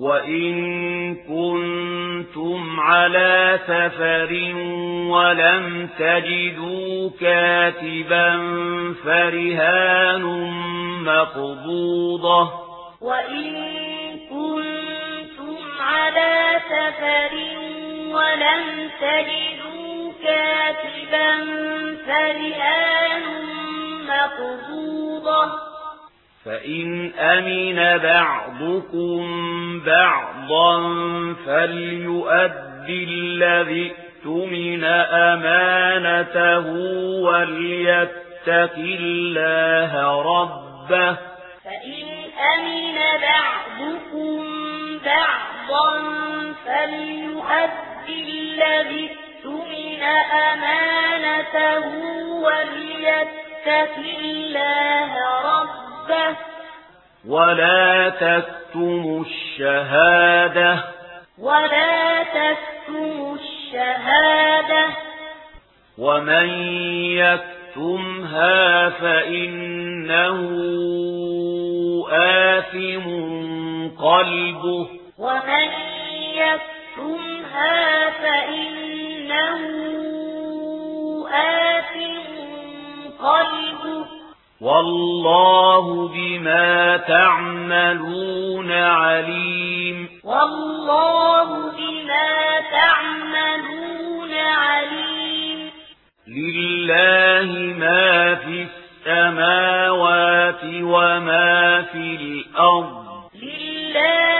وَإِن كُنتُمْ عَلَى سَفَرٍ وَلَمْ تَجِدُوا كَاتِبًا فَرِهَانٌ مَّقْبُوضَةٌ وَإِن كُنتُمْ عَلَى سَفَرٍ وَلَمْ تَجِدُوا كَاتِبًا فَرِهَانٌ مَّقْبُوضَةٌ فَإِنْ أَمِنَ بَعْضُكُمْ بَعْضًا فَلْيُؤَدِّ الَّذِي اؤْتُمِنَ أَمَانَتَهُ وَلْيَتَّقِ اللَّهَ رَبَّهُ فَإِنْ أَمِنَ بَعْضُكُمْ بَعْضًا فَلْيُؤَدِّ الَّذِي اؤْتُمِنَ أَمَانَتَهُ وَلْيَتَّقِ اللَّهَ رَبَّهُ ولا تكتموا الشهادة ولا تكتموا الشهادة ومن يكتمها فإنه آثم قلبه ومن يكتمها فإنه آثم قلبه والله بما تعملون عليم. والله بما تعملون عليم. لله ما في السماوات وما في الأرض. لله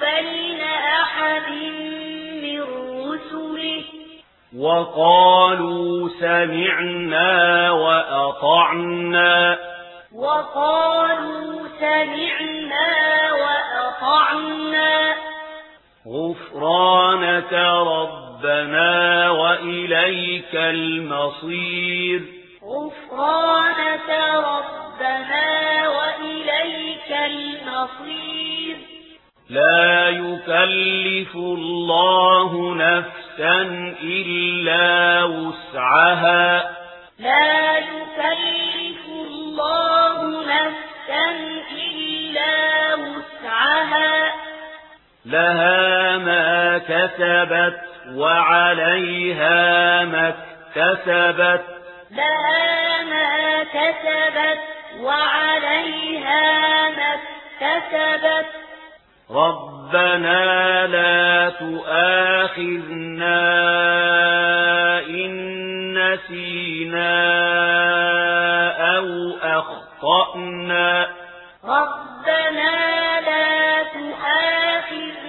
بين أحد من رسله وقالوا سمعنا وأطعنا وقالوا سمعنا وأطعنا غفرانك ربنا وإليك المصير غفرانك ربنا وإليك المصير لا يكلف الله نفسا إلا وسعها. لا يكلف الله نفسا إلا وسعها. لها ما كسبت وعليها ما اكتسبت. لها ما كسبت وعليها ما اكتسبت. ربنا لا تآخذنا إن نسينا أو أخطأنا ربنا لا تؤاخذنا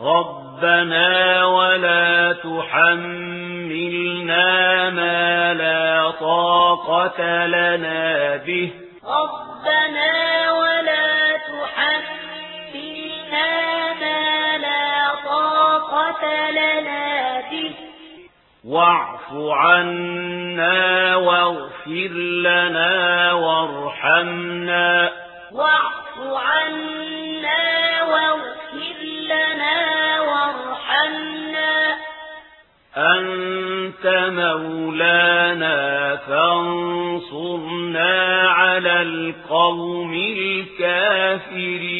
ربنا ولا تحملنا ما لا طاقة لنا به ربنا ولا تحملنا ما لا طاقة لنا به واعف عنا واغفر لنا وارحمنا واعف عنا واغفر على القوم الكافرين